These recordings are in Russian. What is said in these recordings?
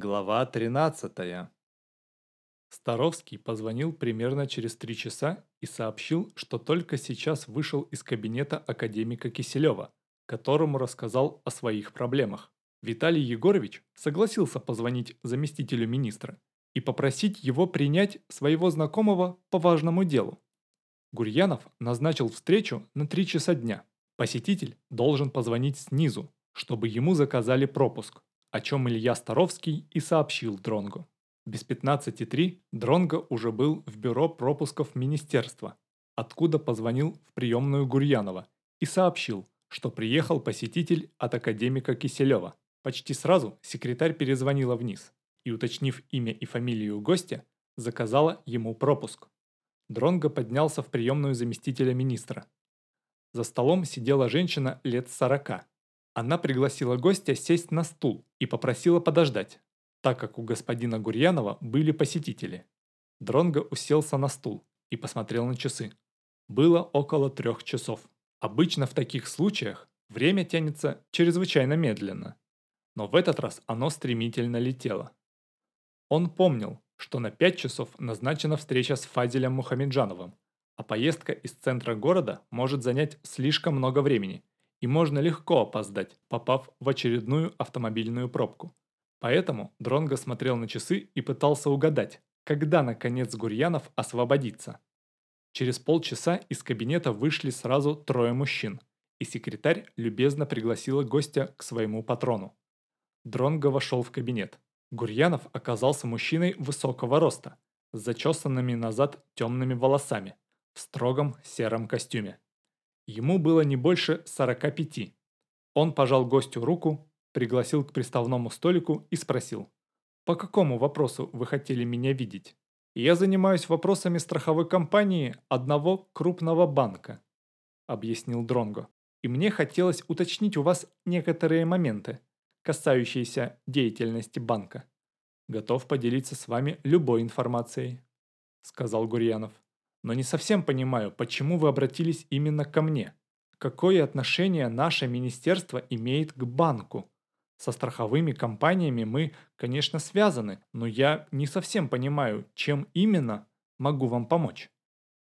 Глава 13. Старовский позвонил примерно через три часа и сообщил, что только сейчас вышел из кабинета академика Киселева, которому рассказал о своих проблемах. Виталий Егорович согласился позвонить заместителю министра и попросить его принять своего знакомого по важному делу. Гурьянов назначил встречу на три часа дня. Посетитель должен позвонить снизу, чтобы ему заказали пропуск о чем Илья Старовский и сообщил Дронгу. Без 15.3 Дронго уже был в бюро пропусков министерства, откуда позвонил в приемную Гурьянова и сообщил, что приехал посетитель от академика Киселева. Почти сразу секретарь перезвонила вниз и, уточнив имя и фамилию гостя, заказала ему пропуск. Дронго поднялся в приемную заместителя министра. За столом сидела женщина лет сорока, она пригласила гостя сесть на стул и попросила подождать, так как у господина Гурьянова были посетители. Дронго уселся на стул и посмотрел на часы. Было около трех часов. Обычно в таких случаях время тянется чрезвычайно медленно, но в этот раз оно стремительно летело. Он помнил, что на пять часов назначена встреча с Фазилем Мухамеджановым, а поездка из центра города может занять слишком много времени, и можно легко опоздать, попав в очередную автомобильную пробку. Поэтому Дронго смотрел на часы и пытался угадать, когда наконец Гурьянов освободится. Через полчаса из кабинета вышли сразу трое мужчин, и секретарь любезно пригласила гостя к своему патрону. Дронго вошел в кабинет. Гурьянов оказался мужчиной высокого роста, с зачесанными назад темными волосами, в строгом сером костюме. Ему было не больше 45. Он пожал гостю руку, пригласил к приставному столику и спросил. «По какому вопросу вы хотели меня видеть?» «Я занимаюсь вопросами страховой компании одного крупного банка», объяснил Дронго. «И мне хотелось уточнить у вас некоторые моменты, касающиеся деятельности банка. Готов поделиться с вами любой информацией», сказал Гурьянов но не совсем понимаю, почему вы обратились именно ко мне. Какое отношение наше министерство имеет к банку? Со страховыми компаниями мы, конечно, связаны, но я не совсем понимаю, чем именно могу вам помочь.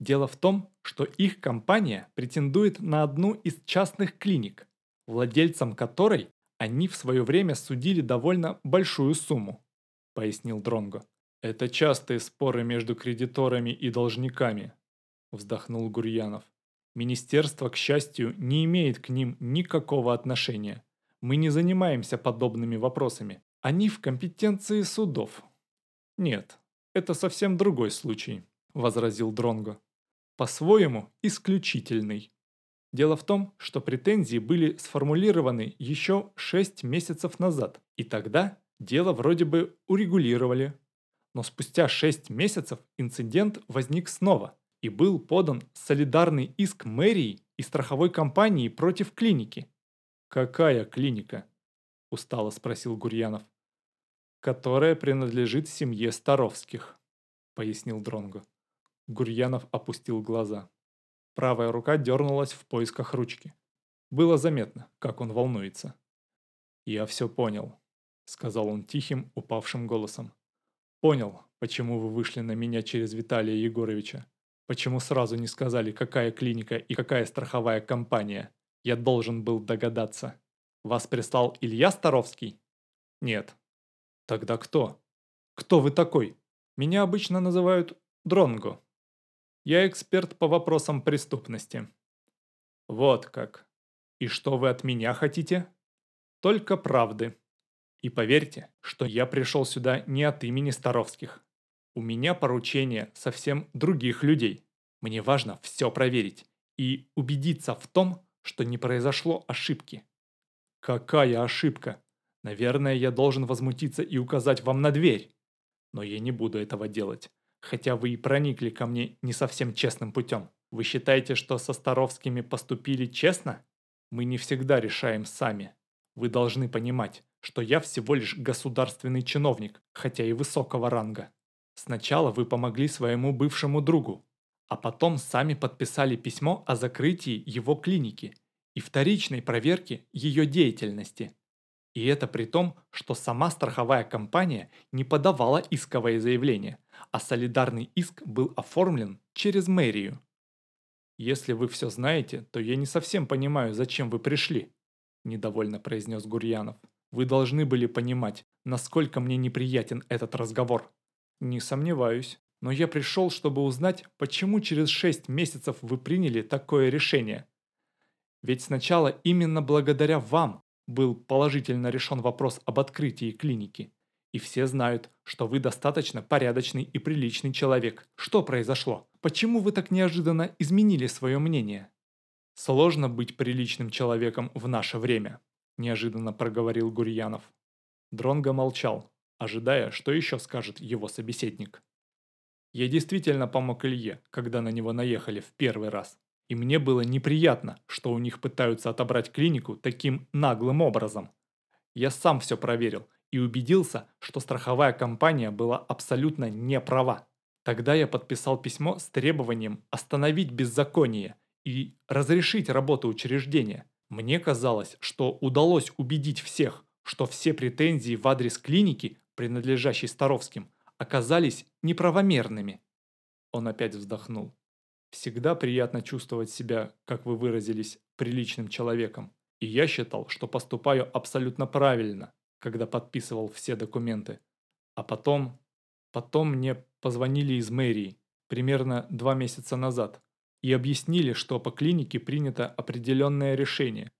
Дело в том, что их компания претендует на одну из частных клиник, владельцам которой они в свое время судили довольно большую сумму, пояснил Дронго. «Это частые споры между кредиторами и должниками», – вздохнул Гурьянов. «Министерство, к счастью, не имеет к ним никакого отношения. Мы не занимаемся подобными вопросами. Они в компетенции судов». «Нет, это совсем другой случай», – возразил Дронго. «По-своему исключительный. Дело в том, что претензии были сформулированы еще 6 месяцев назад, и тогда дело вроде бы урегулировали, но спустя 6 месяцев инцидент возник снова и был подан солидарный иск мэрии и страховой компании против клиники. «Какая клиника?» – устало спросил Гурьянов. «Которая принадлежит семье Старовских», – пояснил Дронго. Гурьянов опустил глаза. Правая рука дернулась в поисках ручки. Было заметно, как он волнуется. «Я все понял», – сказал он тихим, упавшим голосом. Понял, почему вы вышли на меня через Виталия Егоровича. Почему сразу не сказали, какая клиника и какая страховая компания. Я должен был догадаться. Вас прислал Илья Старовский? Нет. Тогда кто? Кто вы такой? Меня обычно называют Дронго. Я эксперт по вопросам преступности. Вот как. И что вы от меня хотите? Только правды. И поверьте, что я пришел сюда не от имени Старовских. У меня поручение совсем других людей. Мне важно все проверить и убедиться в том, что не произошло ошибки. Какая ошибка? Наверное, я должен возмутиться и указать вам на дверь. Но я не буду этого делать. Хотя вы и проникли ко мне не совсем честным путем. Вы считаете, что со Старовскими поступили честно? Мы не всегда решаем сами. Вы должны понимать, что я всего лишь государственный чиновник, хотя и высокого ранга. Сначала вы помогли своему бывшему другу, а потом сами подписали письмо о закрытии его клиники и вторичной проверке ее деятельности. И это при том, что сама страховая компания не подавала исковое заявление, а солидарный иск был оформлен через мэрию. «Если вы все знаете, то я не совсем понимаю, зачем вы пришли», – недовольно произнес Гурьянов. «Вы должны были понимать, насколько мне неприятен этот разговор». «Не сомневаюсь, но я пришел, чтобы узнать, почему через шесть месяцев вы приняли такое решение. Ведь сначала именно благодаря вам был положительно решен вопрос об открытии клиники. И все знают, что вы достаточно порядочный и приличный человек. Что произошло? Почему вы так неожиданно изменили свое мнение? Сложно быть приличным человеком в наше время, неожиданно проговорил Гурьянов. Дронго молчал, ожидая, что еще скажет его собеседник. Я действительно помог Илье, когда на него наехали в первый раз. И мне было неприятно, что у них пытаются отобрать клинику таким наглым образом. Я сам все проверил и убедился, что страховая компания была абсолютно не права. Тогда я подписал письмо с требованием остановить беззаконие и разрешить работу учреждения. Мне казалось, что удалось убедить всех, что все претензии в адрес клиники, принадлежащей Старовским, оказались неправомерными. Он опять вздохнул. Всегда приятно чувствовать себя, как вы выразились, приличным человеком. И я считал, что поступаю абсолютно правильно, когда подписывал все документы. А потом... Потом мне позвонили из мэрии, примерно два месяца назад, и объяснили, что по клинике принято определенное решение.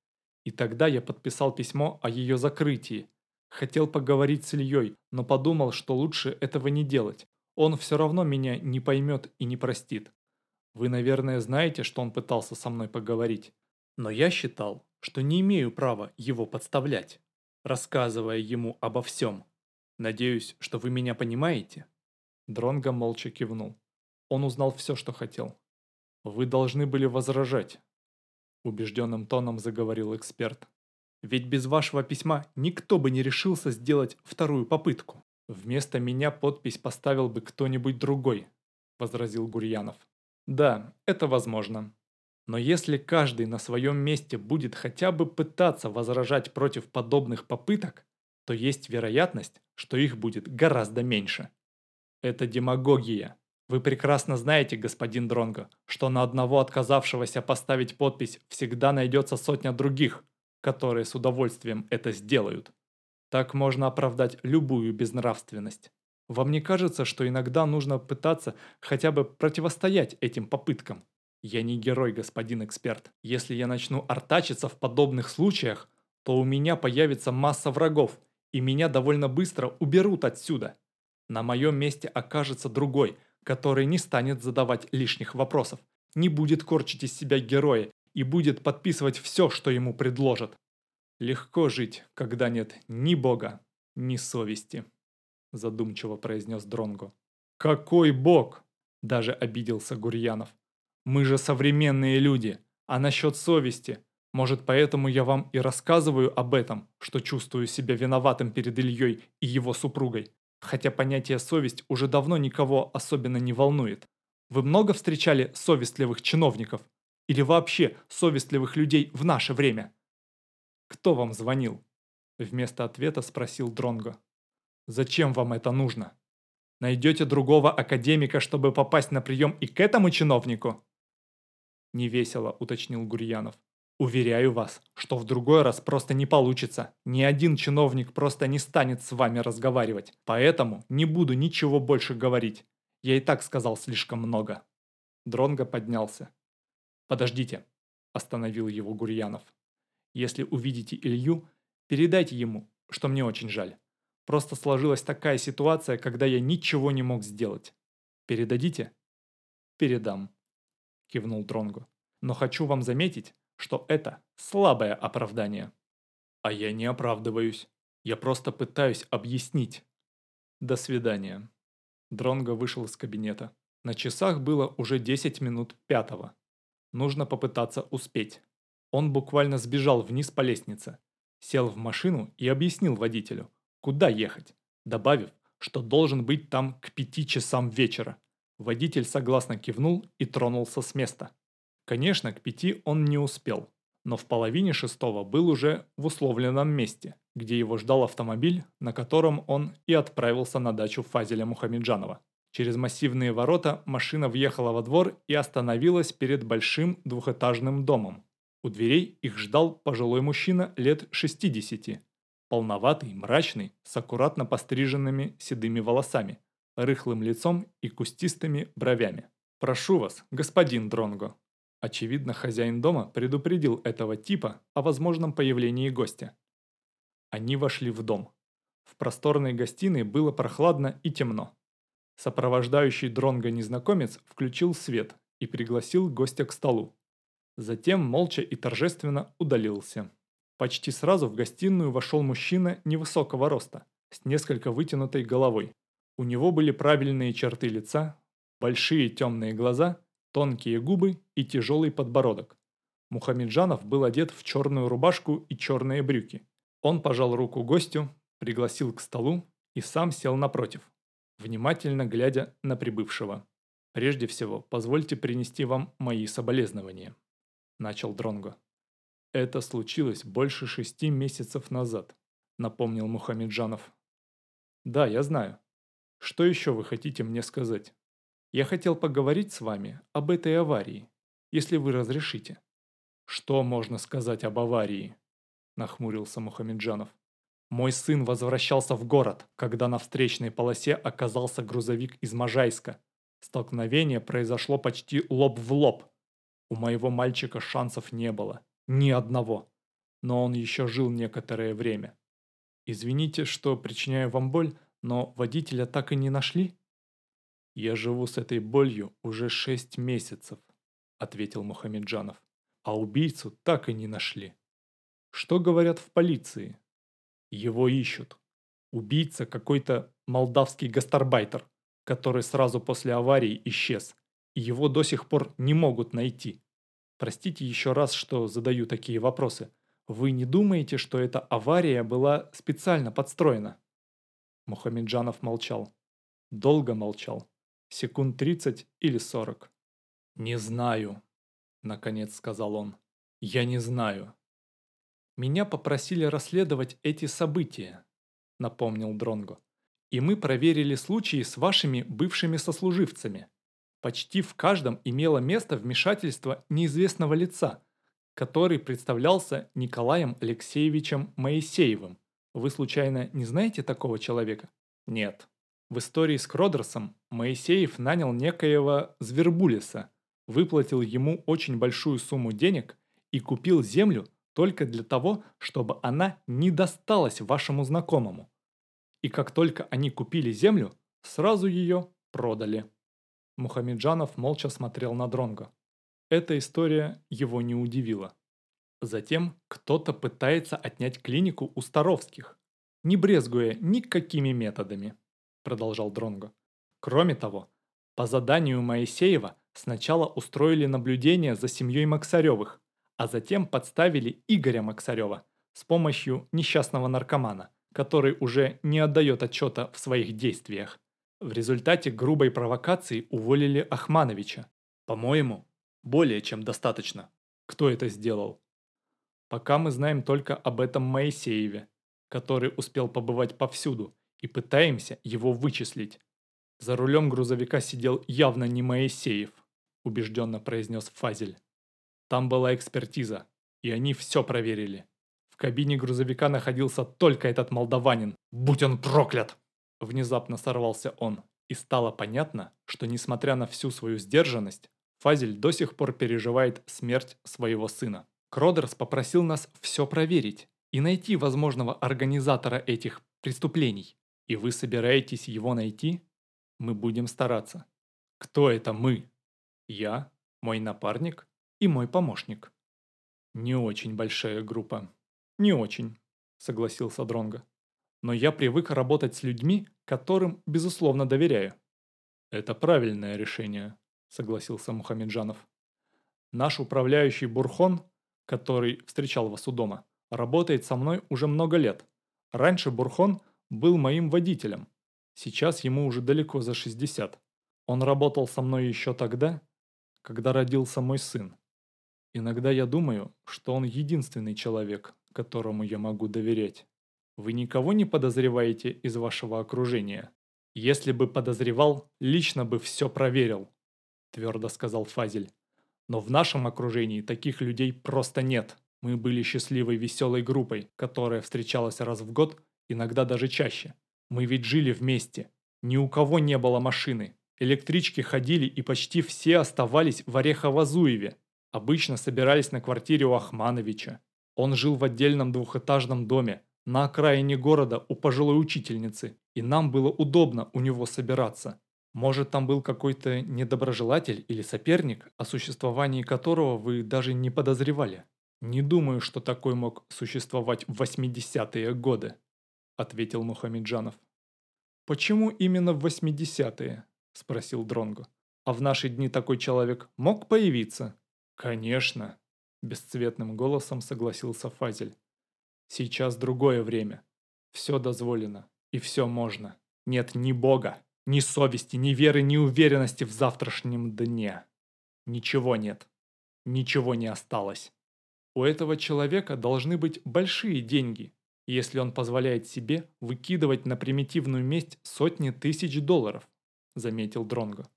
И тогда я подписал письмо о ее закрытии. Хотел поговорить с Ильей, но подумал, что лучше этого не делать. Он все равно меня не поймет и не простит. Вы, наверное, знаете, что он пытался со мной поговорить. Но я считал, что не имею права его подставлять, рассказывая ему обо всем. Надеюсь, что вы меня понимаете?» Дронго молча кивнул. Он узнал все, что хотел. «Вы должны были возражать», – убежденным тоном заговорил эксперт. «Ведь без вашего письма никто бы не решился сделать вторую попытку. Вместо меня подпись поставил бы кто-нибудь другой», – возразил Гурьянов. Да, это возможно. Но если каждый на своем месте будет хотя бы пытаться возражать против подобных попыток, то есть вероятность, что их будет гораздо меньше. Это демагогия. Вы прекрасно знаете, господин Дронго, что на одного отказавшегося поставить подпись всегда найдется сотня других, которые с удовольствием это сделают. Так можно оправдать любую безнравственность. Вам не кажется, что иногда нужно пытаться хотя бы противостоять этим попыткам? Я не герой, господин эксперт. Если я начну артачиться в подобных случаях, то у меня появится масса врагов, и меня довольно быстро уберут отсюда. На моем месте окажется другой, который не станет задавать лишних вопросов, не будет корчить из себя героя и будет подписывать все, что ему предложат. Легко жить, когда нет ни Бога, ни совести задумчиво произнес Дронго. «Какой бог?» – даже обиделся Гурьянов. «Мы же современные люди, а насчет совести, может, поэтому я вам и рассказываю об этом, что чувствую себя виноватым перед Ильей и его супругой, хотя понятие «совесть» уже давно никого особенно не волнует. Вы много встречали совестливых чиновников? Или вообще совестливых людей в наше время? Кто вам звонил? Вместо ответа спросил Дронго. Зачем вам это нужно? Найдете другого академика, чтобы попасть на прием и к этому чиновнику?» Невесело уточнил Гурьянов. «Уверяю вас, что в другой раз просто не получится. Ни один чиновник просто не станет с вами разговаривать. Поэтому не буду ничего больше говорить. Я и так сказал слишком много». Дронго поднялся. «Подождите», – остановил его Гурьянов. «Если увидите Илью, передайте ему, что мне очень жаль. Просто сложилась такая ситуация, когда я ничего не мог сделать. Передадите? Передам, кивнул Дронгу. Но хочу вам заметить, что это слабое оправдание. А я не оправдываюсь. Я просто пытаюсь объяснить. До свидания. Дронго вышел из кабинета. На часах было уже 10 минут пятого. Нужно попытаться успеть. Он буквально сбежал вниз по лестнице, сел в машину и объяснил водителю, куда ехать, добавив, что должен быть там к пяти часам вечера. Водитель согласно кивнул и тронулся с места. Конечно, к пяти он не успел. но в половине шестого был уже в условленном месте, где его ждал автомобиль, на котором он и отправился на дачу Фазеля Мухамеджанова. Через массивные ворота машина въехала во двор и остановилась перед большим двухэтажным домом. У дверей их ждал пожилой мужчина лет 60, полноватый, мрачный, с аккуратно постриженными седыми волосами, рыхлым лицом и кустистыми бровями. «Прошу вас, господин Дронго». Очевидно, хозяин дома предупредил этого типа о возможном появлении гостя. Они вошли в дом. В просторной гостиной было прохладно и темно. Сопровождающий Дронго незнакомец включил свет и пригласил гостя к столу. Затем молча и торжественно удалился. Почти сразу в гостиную вошел мужчина невысокого роста, с несколько вытянутой головой. У него были правильные черты лица, большие темные глаза, тонкие губы и тяжелый подбородок. Мухамеджанов был одет в черную рубашку и черные брюки. Он пожал руку гостю, пригласил к столу и сам сел напротив, внимательно глядя на прибывшего. «Прежде всего, позвольте принести вам мои соболезнования», – начал Дронго. «Это случилось больше шести месяцев назад», – напомнил Мухамеджанов. «Да, я знаю. Что еще вы хотите мне сказать? Я хотел поговорить с вами об этой аварии, если вы разрешите». «Что можно сказать об аварии?» – нахмурился Мухамеджанов. «Мой сын возвращался в город, когда на встречной полосе оказался грузовик из Можайска. Столкновение произошло почти лоб в лоб. У моего мальчика шансов не было. Ни одного. Но он еще жил некоторое время. Извините, что причиняю вам боль, но водителя так и не нашли? Я живу с этой болью уже шесть месяцев, ответил Мухамеджанов. А убийцу так и не нашли. Что говорят в полиции? Его ищут. Убийца какой-то молдавский гастарбайтер, который сразу после аварии исчез, и его до сих пор не могут найти. Простите еще раз, что задаю такие вопросы. Вы не думаете, что эта авария была специально подстроена?» Мухамеджанов молчал. Долго молчал. Секунд 30 или 40. «Не знаю», — наконец сказал он. «Я не знаю». «Меня попросили расследовать эти события», — напомнил Дронго. «И мы проверили случаи с вашими бывшими сослуживцами. Почти в каждом имело место вмешательство неизвестного лица, который представлялся Николаем Алексеевичем Моисеевым. Вы случайно не знаете такого человека? Нет. В истории с Кродерсом Моисеев нанял некоего Звербулиса, выплатил ему очень большую сумму денег и купил землю только для того, чтобы она не досталась вашему знакомому. И как только они купили землю, сразу ее продали. Мухамеджанов молча смотрел на Дронго. Эта история его не удивила. Затем кто-то пытается отнять клинику у Старовских, не брезгуя никакими методами, продолжал Дронго. Кроме того, по заданию Моисеева сначала устроили наблюдение за семьей Максаревых, а затем подставили Игоря Максарева с помощью несчастного наркомана, который уже не отдает отчета в своих действиях. В результате грубой провокации уволили Ахмановича. По-моему, более чем достаточно. Кто это сделал? Пока мы знаем только об этом Моисееве, который успел побывать повсюду, и пытаемся его вычислить. За рулем грузовика сидел явно не Моисеев, убежденно произнес Фазель. Там была экспертиза, и они все проверили. В кабине грузовика находился только этот молдаванин. Будь он проклят! Внезапно сорвался он, и стало понятно, что несмотря на всю свою сдержанность, Фазель до сих пор переживает смерть своего сына. Кродерс попросил нас все проверить и найти возможного организатора этих преступлений. И вы собираетесь его найти? Мы будем стараться. Кто это мы? Я, мой напарник и мой помощник. Не очень большая группа. Не очень, согласился Дронго но я привык работать с людьми, которым, безусловно, доверяю. Это правильное решение, согласился Мухамеджанов. Наш управляющий Бурхон, который встречал вас у дома, работает со мной уже много лет. Раньше Бурхон был моим водителем. Сейчас ему уже далеко за 60. Он работал со мной еще тогда, когда родился мой сын. Иногда я думаю, что он единственный человек, которому я могу доверять. Вы никого не подозреваете из вашего окружения? Если бы подозревал, лично бы все проверил, твердо сказал Фазель. Но в нашем окружении таких людей просто нет. Мы были счастливой веселой группой, которая встречалась раз в год, иногда даже чаще. Мы ведь жили вместе. Ни у кого не было машины. Электрички ходили и почти все оставались в Орехово-Зуеве. Обычно собирались на квартире у Ахмановича. Он жил в отдельном двухэтажном доме, на окраине города у пожилой учительницы, и нам было удобно у него собираться. Может, там был какой-то недоброжелатель или соперник, о существовании которого вы даже не подозревали? Не думаю, что такой мог существовать в 80-е годы, ответил Мухамеджанов. Почему именно в 80-е? спросил Дронго. А в наши дни такой человек мог появиться? Конечно, бесцветным голосом согласился Фазель. Сейчас другое время. Все дозволено. И все можно. Нет ни Бога, ни совести, ни веры, ни уверенности в завтрашнем дне. Ничего нет. Ничего не осталось. У этого человека должны быть большие деньги, если он позволяет себе выкидывать на примитивную месть сотни тысяч долларов, заметил Дронго.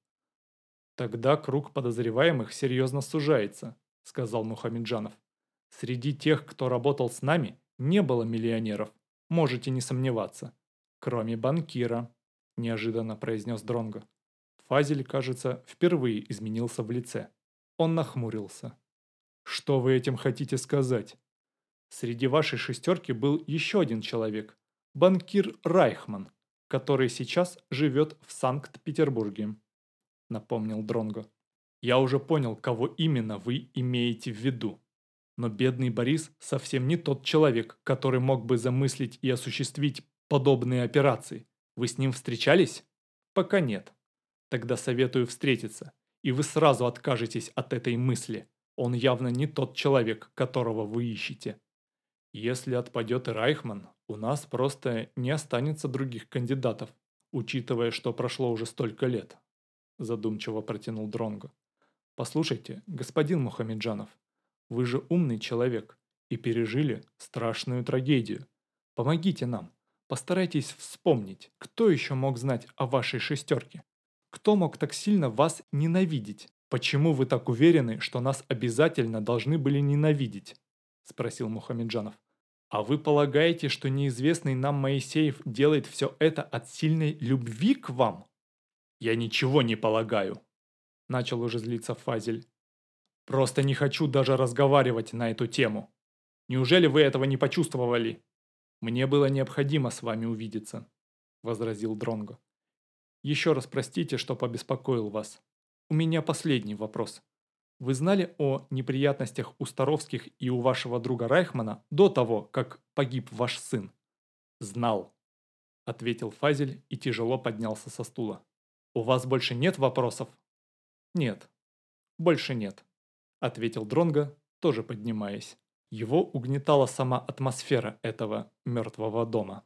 Тогда круг подозреваемых серьезно сужается, сказал Мухамеджанов. Среди тех, кто работал с нами, не было миллионеров, можете не сомневаться. Кроме банкира, неожиданно произнес Дронго. Фазель, кажется, впервые изменился в лице. Он нахмурился. Что вы этим хотите сказать? Среди вашей шестерки был еще один человек, банкир Райхман, который сейчас живет в Санкт-Петербурге, напомнил Дронго. Я уже понял, кого именно вы имеете в виду. Но бедный Борис совсем не тот человек, который мог бы замыслить и осуществить подобные операции. Вы с ним встречались? Пока нет. Тогда советую встретиться, и вы сразу откажетесь от этой мысли. Он явно не тот человек, которого вы ищете. Если отпадет Райхман, у нас просто не останется других кандидатов, учитывая, что прошло уже столько лет. Задумчиво протянул Дронго. Послушайте, господин Мухамеджанов, вы же умный человек и пережили страшную трагедию. Помогите нам. Постарайтесь вспомнить, кто еще мог знать о вашей шестерке. Кто мог так сильно вас ненавидеть? Почему вы так уверены, что нас обязательно должны были ненавидеть? Спросил Мухамеджанов. А вы полагаете, что неизвестный нам Моисеев делает все это от сильной любви к вам? Я ничего не полагаю. Начал уже злиться Фазель. Просто не хочу даже разговаривать на эту тему. Неужели вы этого не почувствовали? Мне было необходимо с вами увидеться, возразил Дронго. Еще раз простите, что побеспокоил вас. У меня последний вопрос. Вы знали о неприятностях у Старовских и у вашего друга Райхмана до того, как погиб ваш сын? Знал, ответил Фазель и тяжело поднялся со стула. У вас больше нет вопросов? Нет, больше нет. – ответил Дронго, тоже поднимаясь. Его угнетала сама атмосфера этого мертвого дома.